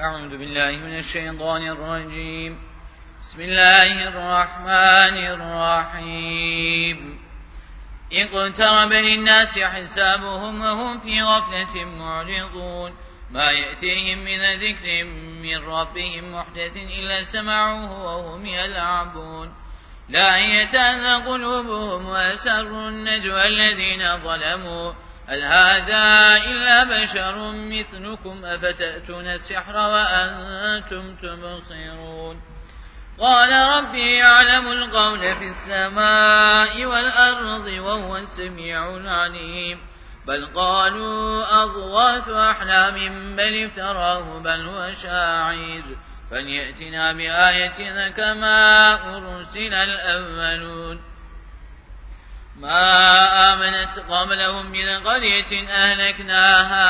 أعوذ بالله من الشيطان الرجيم. بسم الله الرحمن الرحيم. اقترب للناس حسابهم وهم في غفلة معرضون. ما يأتيهم من ذكر من ربهم محدث إلا سمعوه وهم يلعبون. لا يتأذى قلوبهم وأسروا النجوى الذين ظلموا. هل هذا إلا بشر مثلكم؟ أفتأتون السحر وأنتم تبصرون. قال ربي يعلم القول في السماء والأرض وهو السميع العليم. بل قالوا أضغاث أحلام بل افتراه بل هو شاعر. فليأتنا بآية كما أرسل الأولون. ما آمنت قبلهم من قرية أهلكناها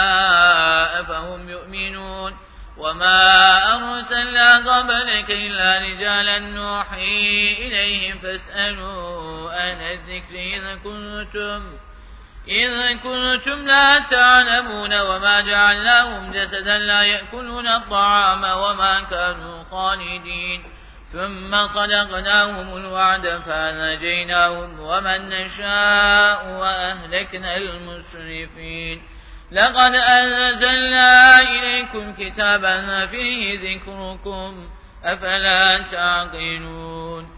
أفهم يؤمنون؟ وما أرسلنا قبلك إلا رجالا نوحي إليهم فاسألوا أهل الذكر إذا كنتم إذا كنتم لا تعلمون وما جعلناهم جسدا لا يأكلون الطعام وما كانوا خالدين. ثم صدقناهم الوعد فنجيناهم ومن نشاء وأهلكنا المسرفين. لقد أنزلنا إليكم كتابا فيه ذكركم أفلا تعقلون؟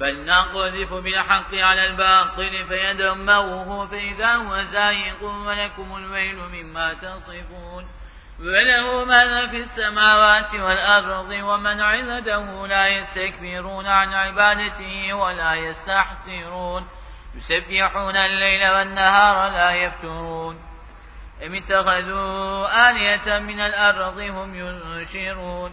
بل نقذف بالحق على الباطل فيدمره فإذا هو زاهق ولكم الويل مما تصفون. وله من في السماوات والأرض ومن عبده لا يستكبرون عن عبادته ولا يستحسرون. يسبحون الليل والنهار لا يفترون. أم اتخذوا آلية من الأرض هم ينشرون.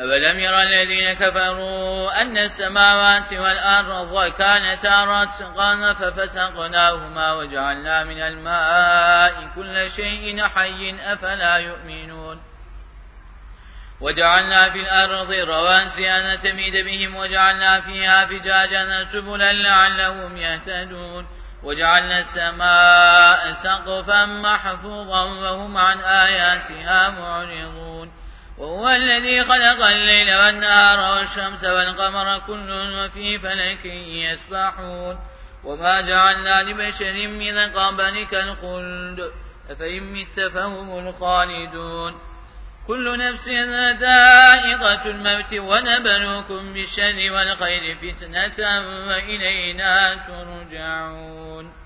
أولم يرى الذين كفروا أن السماوات والأرض كانتا رتقا ففتقناهما وجعلنا من الماء كل شيء حي أفلا يؤمنون وجعلنا في الأرض رواسي أن تميد بهم وجعلنا فيها فجاجا سبلا لعلهم يهتدون وجعلنا السماء سقفا محفوظا وهم عن آياتها معرضون وهو الذي خلق الليل والنهار والشمس والقمر كل وفي فلك يسبحون. وما جعلنا لبشر من قبلك الخلد أفإن مت فهم الخالدون. كل نفس ذائقة الموت ونبلوكم بالشر والخير فتنة وإلينا ترجعون.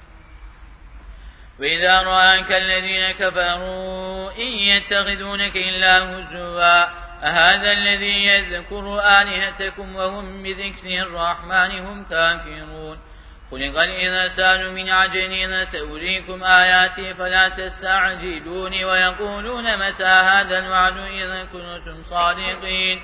وإذا رآك الذين كفروا إن يتخذونك إلا هزوا أهذا الذي يذكر آلهتكم وهم بذكر الرحمن هم كافرون خلق الإنسان من عجل سأريكم آياتي فلا تستعجلون ويقولون متى هذا الوعد إذا كنتم صادقين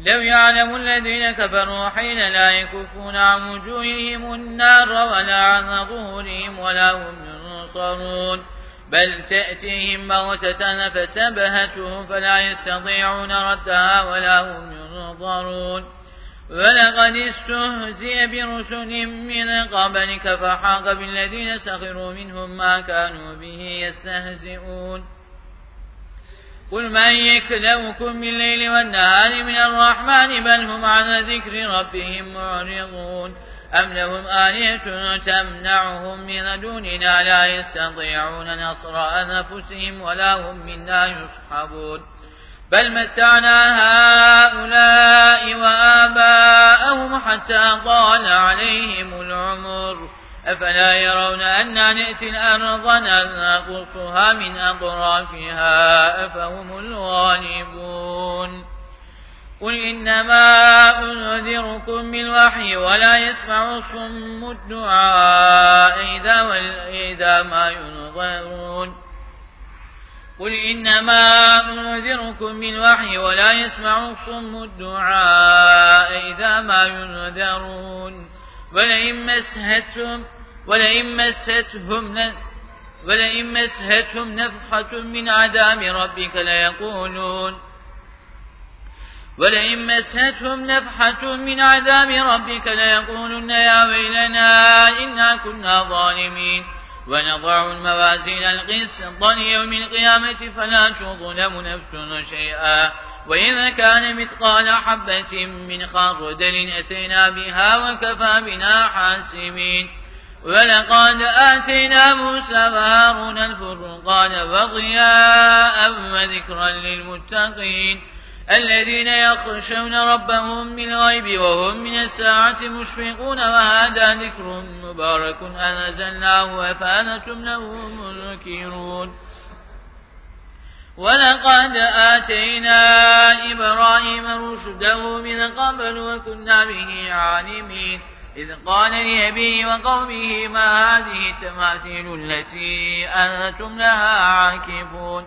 لو يعلم الذين كفروا حين لا يكفون عن وجوههم النار ولا عن ظهورهم ولا هم ينصرون. بل تأتيهم موتة فسبهتهم فلا يستطيعون ردها ولا هم ينظرون. ولقد استهزئ برسل من قبلك فحاق بالذين سخروا منهم ما كانوا به يستهزئون. قل من يكلوكم بالليل والنهار من الرحمن بل هم عن ذكر ربهم معرضون. أم لهم آلية تمنعهم من دوننا لا يستطيعون نصر أنفسهم ولا هم منا يصحبون. بل متعنا هؤلاء وآباءهم حتى طال عليهم العمر. أفلا يرون أنا نأتي الأرض ننقصها من أطرافها أفهم الغالبون. قل إنما أنذركم بالوحي ولا يسمع الصم الدعاء إذا ما ينظرون. قل إنما أنذركم بالوحي ولا يسمع الصم الدعاء إذا ما ينذرون. ولئن مسهتهم ولئن مستهم ولئن مسهتهم نفحة من عذاب ربك ليقولون ولئن مستهم نفحة من عذاب ربك ليقولن يا ويلنا إنا كنا ظالمين. ونضع الموازين القسط ليوم القيامة فلا تظلم نفس شيئا. وإذا كان مثقال حبة من خردل أتينا بها وكفى بنا حاسبين. ولقد آتينا موسى وهارون الفرقان وضياء وذكرا للمتقين. الذين يخشون ربهم بالغيب وهم من الساعة مشفقون وهذا ذكر مبارك أنزلناه أفانتم له منكرون ولقد آتينا إبراهيم رشده من قبل وكنا به عالمين. إذ قال لأبيه وقومه ما هذه التماثيل التي أنتم لها عاكفون.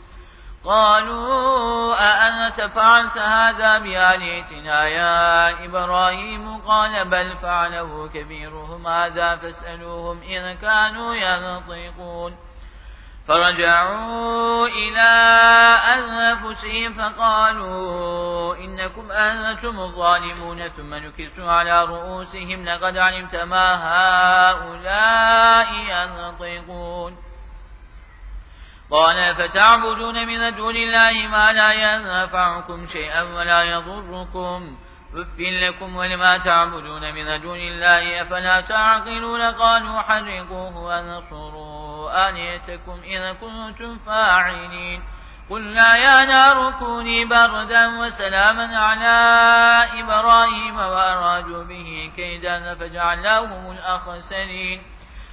قالوا أأنت فعلت هذا بآليتنا يا إبراهيم؟ قال بل فعله كبيرهم هذا فاسألوهم إن كانوا ينطقون. فرجعوا إلى أنفسهم فقالوا إنكم أنتم الظالمون ثم نكسوا على رؤوسهم لقد علمت ما هؤلاء ينطقون. قال فتعبدون من دون الله ما لا ينفعكم شيئا ولا يضركم. أف لكم ولما تعبدون من دون الله أفلا تعقلون قالوا حرقوه ونصروا آليتكم إذا كنتم فاعلين. قلنا يا نار كوني بردا وسلاما على إبراهيم وأرادوا به كيدا فجعلناهم الأخسرين.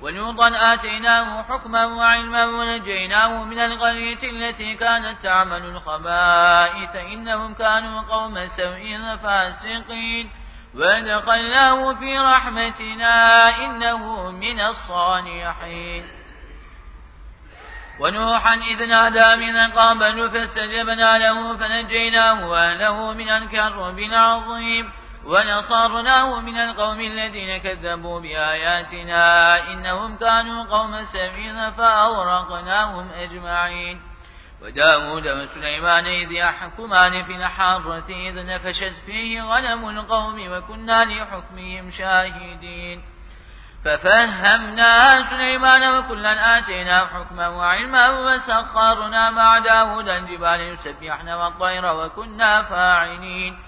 ولوطا آتيناه حكما وعلما ونجيناه من القرية التي كانت تعمل الخبائث. إنهم كانوا قوم سوء فاسقين. وأدخلناه في رحمتنا إنه من الصالحين. ونوحا إذ نادى من قبل فاستجبنا له فنجيناه وأهله من الكرب العظيم. ونصرناه من القوم الذين كذبوا بآياتنا إنهم كانوا قوم سمين فأورقناهم أجمعين. وداود وسليمان إذ يحكمان في الحارة إذ نفشت فيه غنم القوم وكنا لحكمهم شاهدين. ففهمنا سليمان وكلا آتينا حكما وعلما وسخرنا مع داود الجبال يسبحن والطير وكنا فاعلين.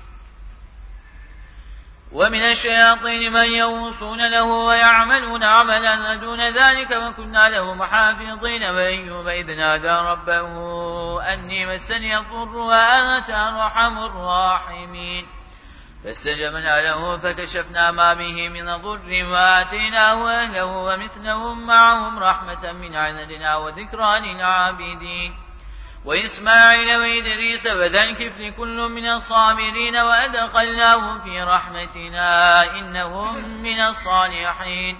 ومن الشياطين من يوصون له ويعملون عملا دون ذلك وكنا له محافظين. وأيوب إذ نادى ربه أني مسني الضر وأنت أرحم الراحمين. فاستجبنا له فكشفنا ما به من ضر وآتيناه أهله ومثلهم معهم رحمة من عندنا وذكرى للعابدين. وإسماعيل وإدريس وذا الكفل كل من الصابرين وأدخلناهم في رحمتنا إنهم من الصالحين.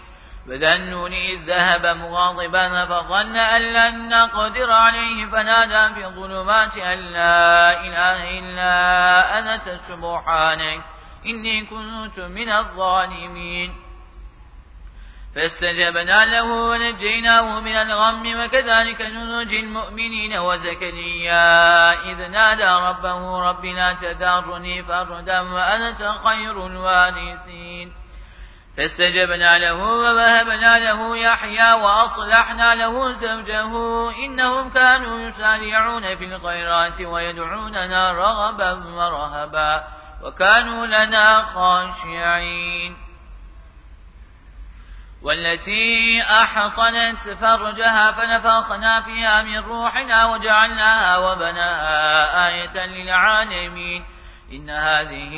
وذا إذ ذهب مغاضبا فظن أن لن نقدر عليه فنادى في الظلمات أن لا إله إلا أنت سبحانك إني كنت من الظالمين. فاستجبنا له ونجيناه من الغم وكذلك ننجي المؤمنين وزكريا. إذ نادى ربه رب لا تذرني فردا وأنت خير الوارثين. فاستجبنا له ووهبنا له يحيى وأصلحنا له زوجه. إنهم كانوا يسارعون في الخيرات ويدعوننا رغبا ورهبا وكانوا لنا خاشعين. والتي أحصنت فرجها فنفخنا فيها من روحنا وجعلناها وبناها آية للعالمين. إن هذه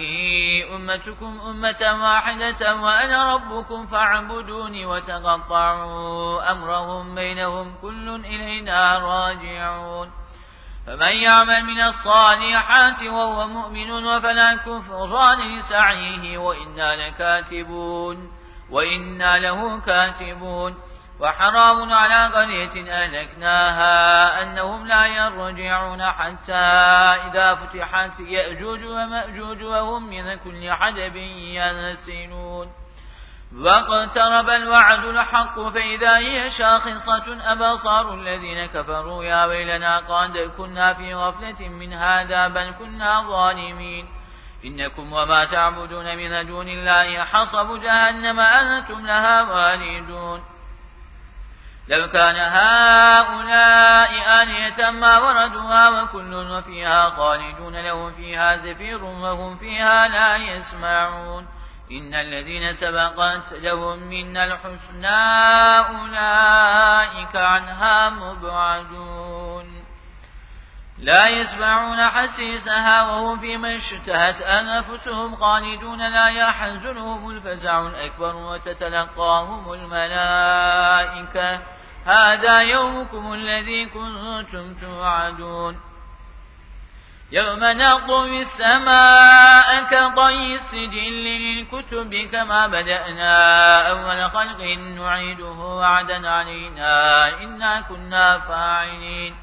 أمتكم أمة واحدة وأنا ربكم فاعبدوني وتقطعوا أمرهم بينهم كل إلينا راجعون. فمن يعمل من الصالحات وهو مؤمن فلا كفران لسعيه وإنا لكاتبون. وإنا له كاتبون وحرام على قرية أهلكناها أنهم لا يرجعون حتى إذا فتحت يأجوج ومأجوج وهم من كل حدب ينسلون. واقترب الوعد الحق فإذا هي شاخصة أبصار الذين كفروا يا ويلنا قد كنا في غفلة من هذا بل كنا ظالمين. إنكم وما تعبدون من دون الله حصب جهنم أنتم لها والدون. لو كان هؤلاء آلية ما وردوها وكل وفيها خالدون لهم فيها زفير وهم فيها لا يسمعون. إن الذين سبقت لهم من الحسنى أولئك عنها مبعدون. لا يسمعون حسيسها وهم فيما اشتهت أنفسهم خالدون لا يحزنهم الفزع الأكبر وتتلقاهم الملائكة. هذا يومكم الذي كنتم توعدون. يوم نطوي السماء كطي السجل للكتب كما بدأنا أول خلق نعيده وعدا علينا إنا كنا فاعلين.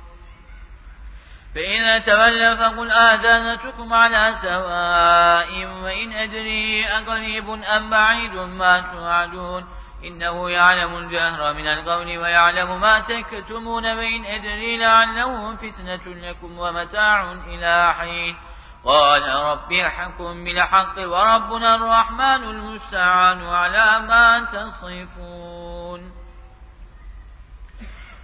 فإن تولى فقل آذانتكم على سواء وإن أدري أقريب أم بعيد ما توعدون إنه يعلم الجهر من القول ويعلم ما تكتمون بين أدري لعله فتنة لكم ومتاع إلى حين. قال رب احكم بالحق وربنا الرحمن المستعان على ما تصفون.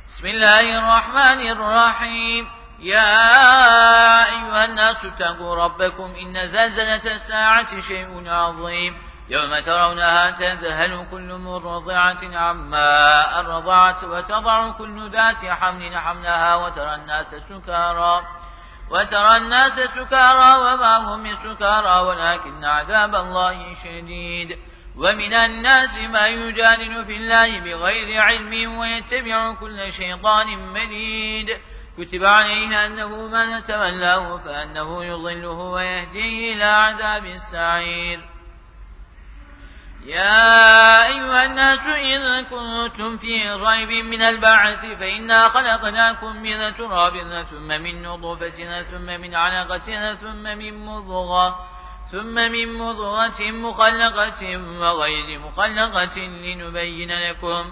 بسم الله الرحمن الرحيم. يا أيها الناس اتقوا ربكم إن زلزلة الساعة شيء عظيم يوم ترونها تذهل كل مرضعة عما أرضعت وتضع كل ذات حمل حملها وترى الناس سكارى وترى الناس سكارى وما هم سكارى ولكن عذاب الله شديد ومن الناس ما يجادل في الله بغير علم ويتبع كل شيطان مريد كتب عليه أنه من تولاه فأنه يضله ويهديه إلى عذاب السعير. يا أيها الناس إذا كنتم في ريب من البعث فإنا خلقناكم من تراب ثم من نطفة ثم من علقة ثم من مضغة ثم من مضغة مخلقة وغير مخلقة لنبين لكم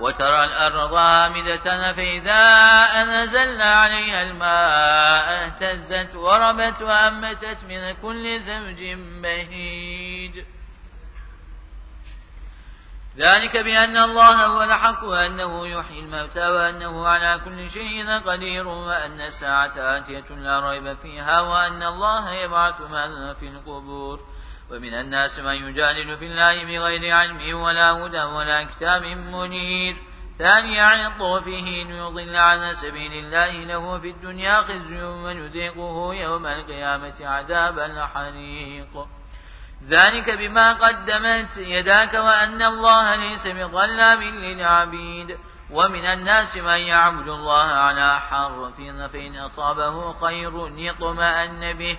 وترى الأرض هامدة فإذا أنزلنا عليها الماء اهتزت وربت وأمتت من كل زوج بهيج. ذلك بأن الله هو الحق وأنه يحيي الموتى وأنه على كل شيء قدير وأن الساعة آتية لا ريب فيها وأن الله يبعث من في القبور. ومن الناس من يجادل في الله بغير علم ولا هدى ولا كتاب منير. ثاني عن فيه ليضل عن سبيل الله له في الدنيا خزي ونذيقه يوم القيامة عذاب الحريق. ذلك بما قدمت يداك وأن الله ليس بظلام للعبيد. ومن الناس من يعبد الله على حرف فإن أصابه خير يطمأن به.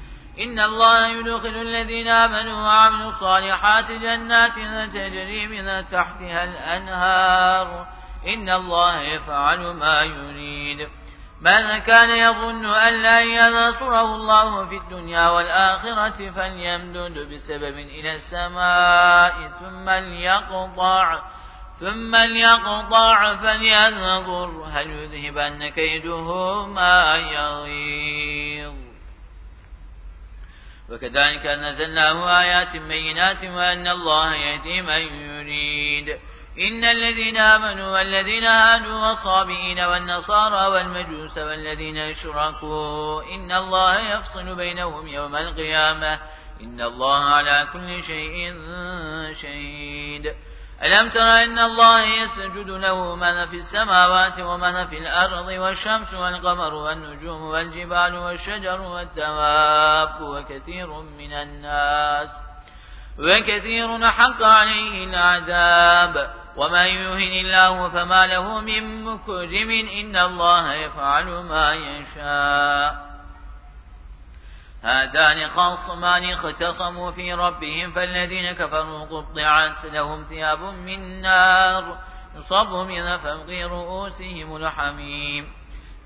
إن الله يدخل الذين آمنوا وعملوا الصالحات جنات تجري من تحتها الأنهار. إن الله يفعل ما يريد. من كان يظن أن لا ينصره الله في الدنيا والآخرة فليمدد بسبب إلى السماء ثم ليقطع ثم ليقطع فلينظر هل يذهبن كيده ما يغيظ وكذلك نزلناه آيات بينات وأن الله يهدي من يريد. إن الذين آمنوا والذين هادوا والصابئين والنصارى والمجوس والذين اشركوا إن الله يفصل بينهم يوم القيامة. إن الله على كل شيء شهيد. ألم تر إن الله يسجد له من في السماوات ومن في الأرض والشمس والقمر والنجوم والجبال والشجر والدواب وكثير من الناس وكثير حق عليه العذاب ومن يهن الله فما له من مكرم إن الله يفعل ما يشاء هذان خاصمان اختصموا في ربهم فالذين كفروا قطعت لهم ثياب من نار يصب من فوق رؤوسهم الحميم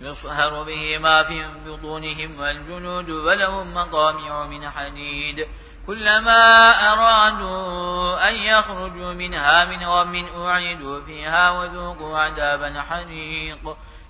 يصهر به ما في بطونهم والجنود ولهم مقامع من حديد كلما أرادوا أن يخرجوا منها من غم أعيدوا فيها وذوقوا عذاب حريق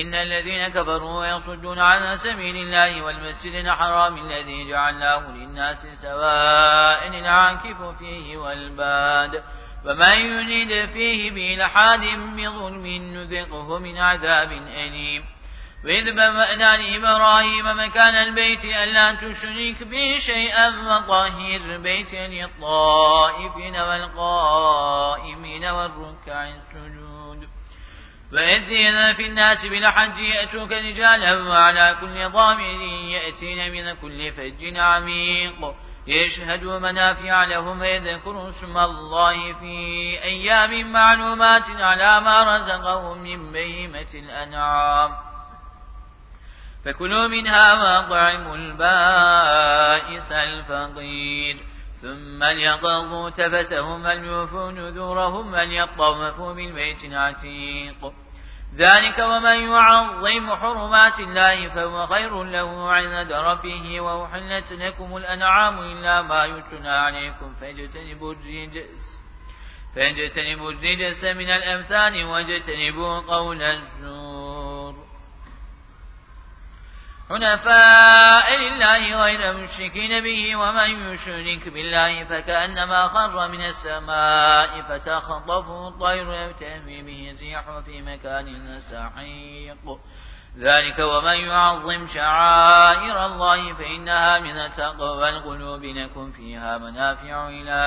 إن الذين كفروا ويصدون عن سبيل الله والمسجد الحرام الذي جعلناه للناس سواء العاكف فيه والباد ومن يريد فيه بإلحاد بظلم نذقه من عذاب أليم. وإذ بوأنا لإبراهيم مكان البيت ألا تشرك به شيئا وطهر بيت للطائفين والقائمين والركع السجود. وإذن في الناس بالحج يأتوك رجالا وعلى كل ضامر يأتين من كل فج عميق يشهدوا منافع لهم ويذكروا اسم الله في أيام معلومات على ما رزقهم من بهيمة الأنعام فكلوا منها واطعموا البائس الفقير ثم ليقضوا تفتهم وليوفوا نذورهم وليطوفوا بالبيت العتيق. ذلك ومن يعظم حرمات الله فهو خير له عند ربه وأحلت لكم الأنعام إلا ما يتنى عليكم فاجتنبوا الرجس فاجتنبوا الرجس من الأمثال واجتنبوا قول الزور. حنفاء لله غير مشركين به ومن يشرك بالله فكأنما خر من السماء فتخطفه الطير يبتهمي به الريح في مكان سحيق. ذلك ومن يعظم شعائر الله فإنها من تقوى القلوب لكم فيها منافع إلى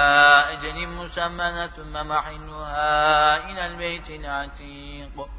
أجل مسمى ثم محلها إلى البيت العتيق.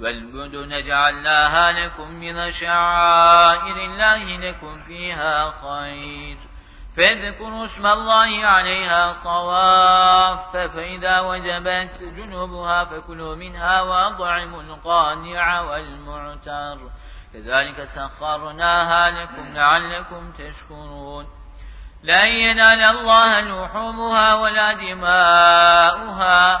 والبدن جعلناها لكم من شعائر الله لكم فيها خير. فاذكروا اسم الله عليها صواف فإذا وجبت جنوبها فكلوا منها وأطعموا القانع والمعتر. كذلك سخرناها لكم لعلكم تشكرون. لا ينال الله لحومها ولا دماؤها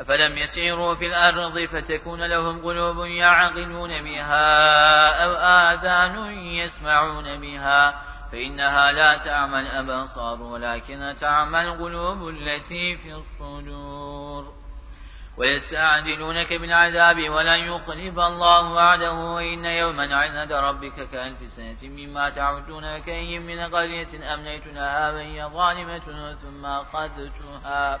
أفلم يسيروا في الأرض فتكون لهم قلوب يعقلون بها أو آذان يسمعون بها فإنها لا تعمى الأبصار ولكن تعمى القلوب التي في الصدور ويستعجلونك بالعذاب ولن يخلف الله وعده وإن يوما عند ربك كألف سنة مما تعودون وكأي من قرية أمنيت لها وهي ظالمة ثم أخذتها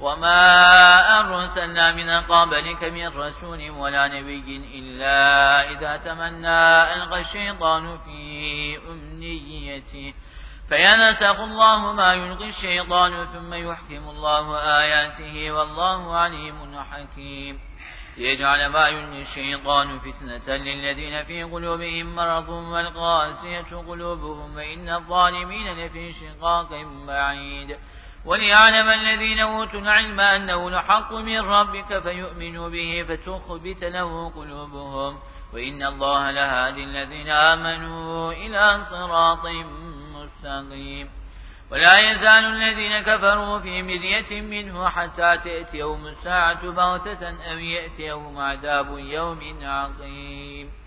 وما أرسلنا من قبلك من رسول ولا نبي إلا إذا تمنى ألقى الشيطان في أمنيته فينسخ الله ما يلقي الشيطان ثم يحكم الله آياته والله عليم حكيم ليجعل ما يلقي الشيطان فتنة للذين في قلوبهم مرض والقاسية قلوبهم وإن الظالمين لفي شقاق بعيد وليعلم الذين أوتوا العلم أنه الحق من ربك فيؤمنوا به فتخبت له قلوبهم وإن الله لهادي الذين آمنوا إلى صراط مستقيم. ولا يزال الذين كفروا في مذية منه حتى تأتي يوم الساعة بغتة أو يأتي يوم عذاب يوم عظيم.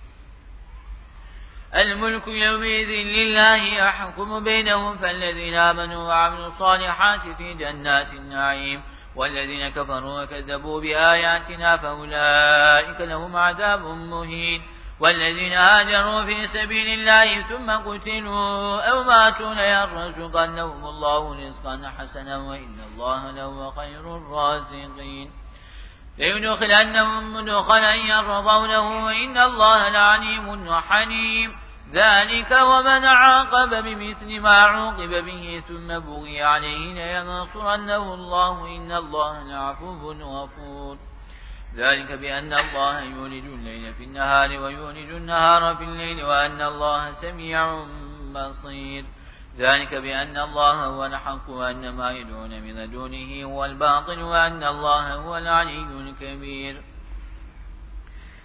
الملك يومئذ لله يحكم بينهم فالذين آمنوا وعملوا الصالحات في جنات النعيم والذين كفروا وكذبوا بآياتنا فأولئك لهم عذاب مهين. والذين هاجروا في سبيل الله ثم قتلوا أو ماتوا ليرزقنهم الله رزقا حسنا وإن الله لهو خير الرازقين. ليدخلنهم مدخلا يرضونه وإن الله لعليم حليم. ذلك ومن عاقب بمثل ما عوقب به ثم بغي عليه لينصرنه الله. إن الله لعفو غفور. ذلك بأن الله يولج الليل في النهار ويولج النهار في الليل وأن الله سميع بصير. ذلك بأن الله هو الحق وأن ما يدعون من دونه هو الباطل وأن الله هو العلي الكبير.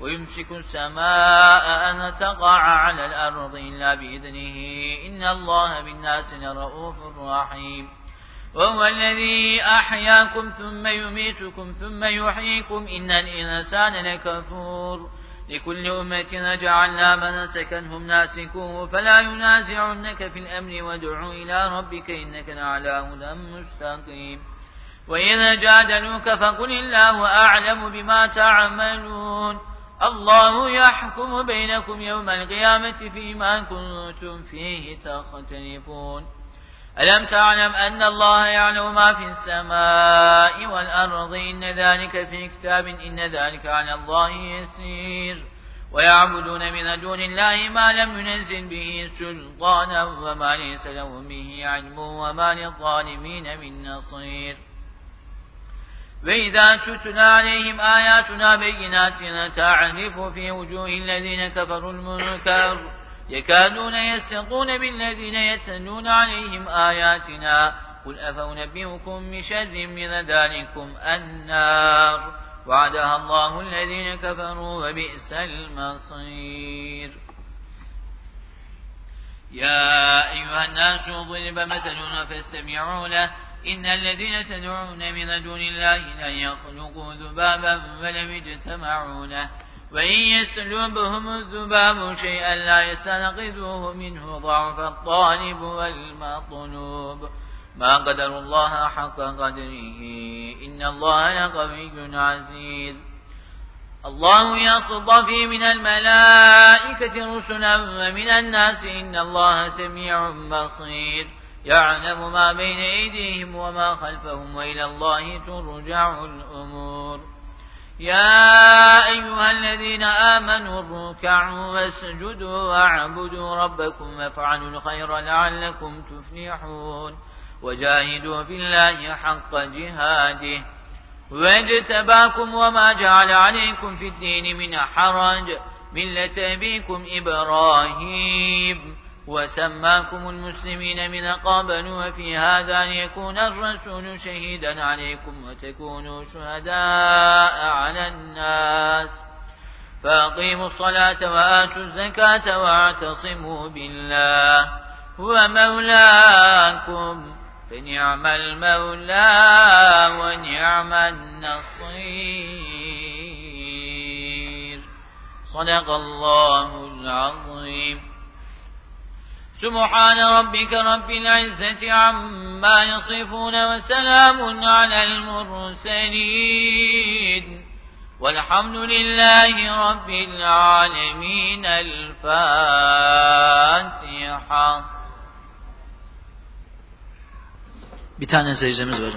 ويمسك السماء أن تقع على الأرض إلا بإذنه. إن الله بالناس لرؤوف رحيم. وهو الذي أحياكم ثم يميتكم ثم يحييكم. إن الإنسان لكفور. لكل أمة جعلنا منسكا هم ناسكوه فلا ينازعنك في الأمر وادع إلى ربك إنك لعلى هدى مستقيم. وإذا جادلوك فقل الله أعلم بما تعملون. الله يحكم بينكم يوم القيامة فيما كنتم فيه تختلفون. ألم تعلم أن الله يعلم ما في السماء والأرض؟ إن ذلك في كتاب إن ذلك على الله يسير. ويعبدون من دون الله ما لم ينزل به سلطانا وما ليس لهم به علم وما للظالمين من نصير. وإذا تتلى عليهم آياتنا بينات تعرف في وجوه الذين كفروا المنكر يكادون يسقون بالذين يتلون عليهم آياتنا قل أفأنبئكم بشر من ذلكم النار وعدها الله الذين كفروا وبئس المصير يا أيها الناس ضرب مثل فاستمعوا له إن الذين تدعون من دون الله لن يخلقوا ذبابا ولم يجتمعوا له وإن يسلبهم الذباب شيئا لا يستنقذوه منه ضعف الطالب والمطلوب. ما قدر الله حق قدره. إن الله لقوي عزيز. الله يصطفي من الملائكة رسلا ومن الناس. إن الله سميع بصير. يعلم ما بين أيديهم وما خلفهم وإلى الله ترجع الأمور. يا أيها الذين آمنوا اركعوا واسجدوا واعبدوا ربكم وافعلوا الخير لعلكم تفلحون. وجاهدوا في الله حق جهاده. واجتباكم وما جعل عليكم في الدين من حرج. ملة أبيكم إبراهيم. وسماكم المسلمين من قبل وفي هذا أن يكون الرسول شهيدا عليكم وتكونوا شهداء على الناس. فأقيموا الصلاة وآتوا الزكاة واعتصموا بالله. هو مولاكم. فنعم المولى ونعم النصير. صدق الله العظيم. سبحان ربك رب العزة عما يصفون وسلام على المرسلين. والحمد لله رب العالمين. الفاتحة. Bir tane var.